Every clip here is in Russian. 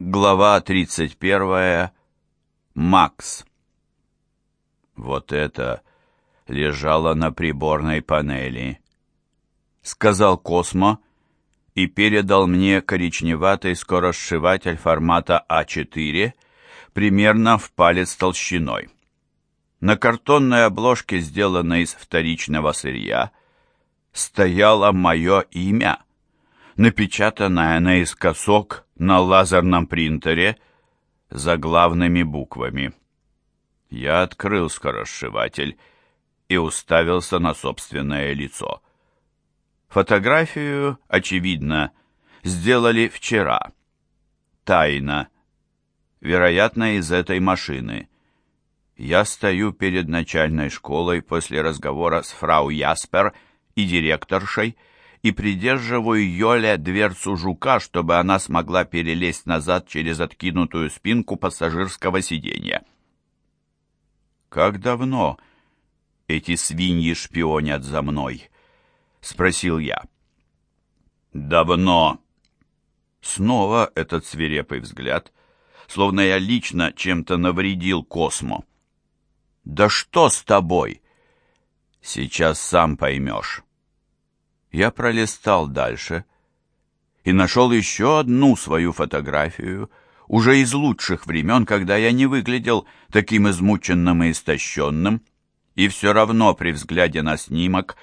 Глава 31. Макс. Вот это лежало на приборной панели, сказал Космо и передал мне коричневатый скоросшиватель формата А4 примерно в палец толщиной. На картонной обложке, сделанной из вторичного сырья, стояло мое имя, напечатанное наискосок на лазерном принтере заглавными буквами. Я открыл скоросшиватель и уставился на собственное лицо. Фотографию, очевидно, сделали вчера. Тайно. Вероятно, из этой машины. Я стою перед начальной школой после разговора с фрау Яспер и директоршей, и придерживаю Йоле дверцу жука, чтобы она смогла перелезть назад через откинутую спинку пассажирского сиденья. «Как давно эти свиньи шпионят за мной?» — спросил я. «Давно». Снова этот свирепый взгляд, словно я лично чем-то навредил Космо. «Да что с тобой?» «Сейчас сам поймешь». Я пролистал дальше и нашел еще одну свою фотографию, уже из лучших времен, когда я не выглядел таким измученным и истощенным, и все равно при взгляде на снимок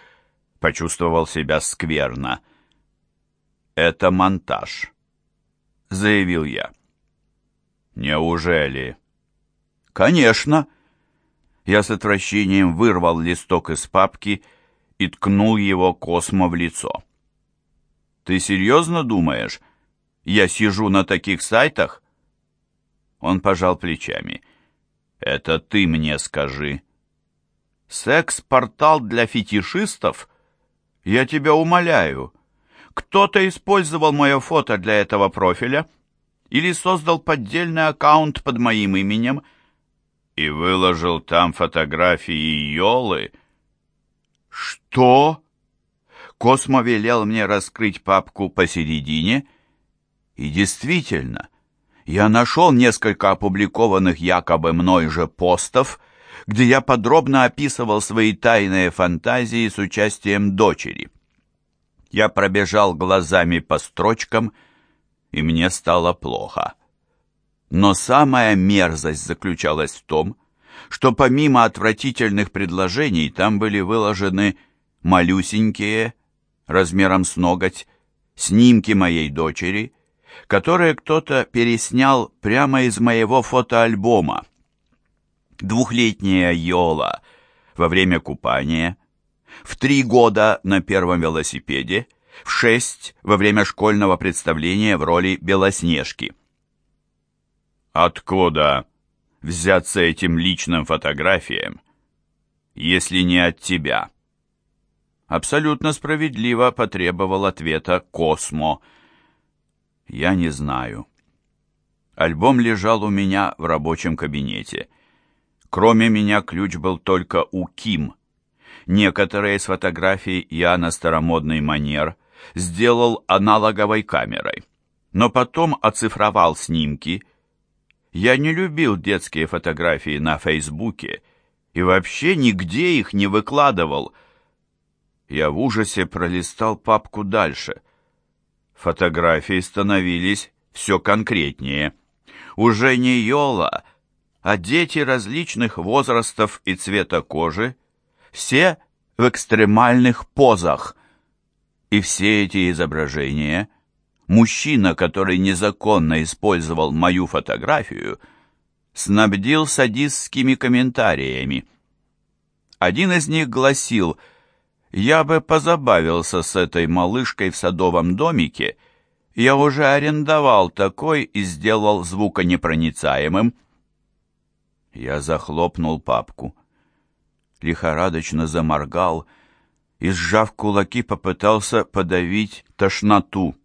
почувствовал себя скверно. «Это монтаж», — заявил я. «Неужели?» «Конечно!» Я с отвращением вырвал листок из папки и ткнул его Космо в лицо. «Ты серьезно думаешь, я сижу на таких сайтах?» Он пожал плечами. «Это ты мне скажи». «Секс-портал для фетишистов? Я тебя умоляю. Кто-то использовал мое фото для этого профиля или создал поддельный аккаунт под моим именем и выложил там фотографии Йолы?» «Что?» Космо велел мне раскрыть папку посередине, и действительно, я нашел несколько опубликованных якобы мной же постов, где я подробно описывал свои тайные фантазии с участием дочери. Я пробежал глазами по строчкам, и мне стало плохо. Но самая мерзость заключалась в том, что помимо отвратительных предложений там были выложены малюсенькие, размером с ноготь, снимки моей дочери, которые кто-то переснял прямо из моего фотоальбома. Двухлетняя Йола во время купания, в три года на первом велосипеде, в шесть во время школьного представления в роли Белоснежки. «Откуда?» Взяться этим личным фотографиям, если не от тебя? Абсолютно справедливо потребовал ответа Космо. Я не знаю. Альбом лежал у меня в рабочем кабинете. Кроме меня ключ был только у Ким. Некоторые из фотографий я на старомодный манер сделал аналоговой камерой, но потом оцифровал снимки я не любил детские фотографии на Фейсбуке и вообще нигде их не выкладывал. Я в ужасе пролистал папку дальше. Фотографии становились все конкретнее. Уже не Йола, а дети различных возрастов и цвета кожи, все в экстремальных позах. И все эти изображения мужчина, который незаконно использовал мою фотографию, снабдил садистскими комментариями. Один из них гласил «Я бы позабавился с этой малышкой в садовом домике. Я уже арендовал такой и сделал звуконепроницаемым». Я захлопнул папку. Лихорадочно заморгал и, сжав кулаки, попытался подавить тошноту.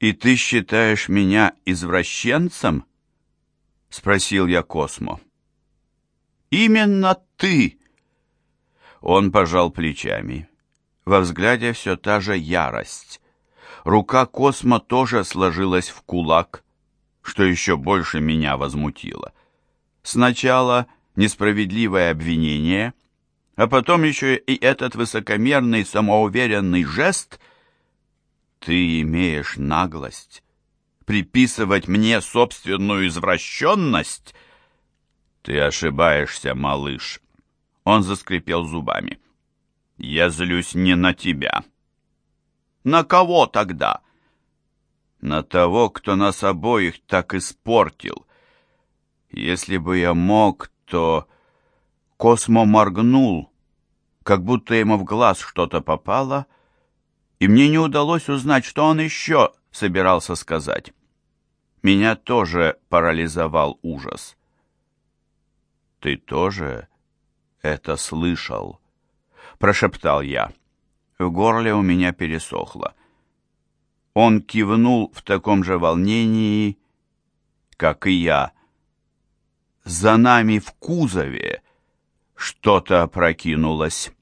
«И ты считаешь меня извращенцем?» — спросил я Космо. «Именно ты!» Он пожал плечами. Во взгляде все та же ярость. Рука Космо тоже сложилась в кулак. что еще больше меня возмутило. Сначала несправедливое обвинение, а потом еще и этот высокомерный, самоуверенный жест. Ты имеешь наглость приписывать мне собственную извращенность? Ты ошибаешься, малыш. Он заскрипел зубами. Я злюсь не на тебя. На кого тогда? На того, кто нас обоих так испортил. Если бы я мог, то... Космо моргнул, как будто ему в глаз что-то попало, и мне не удалось узнать, что он еще собирался сказать. Меня тоже парализовал ужас. «Ты тоже это слышал?» — прошептал я. В горле у меня пересохло. Он кивнул в таком же волнении, как и я. За нами в кузове что-то опрокинулось.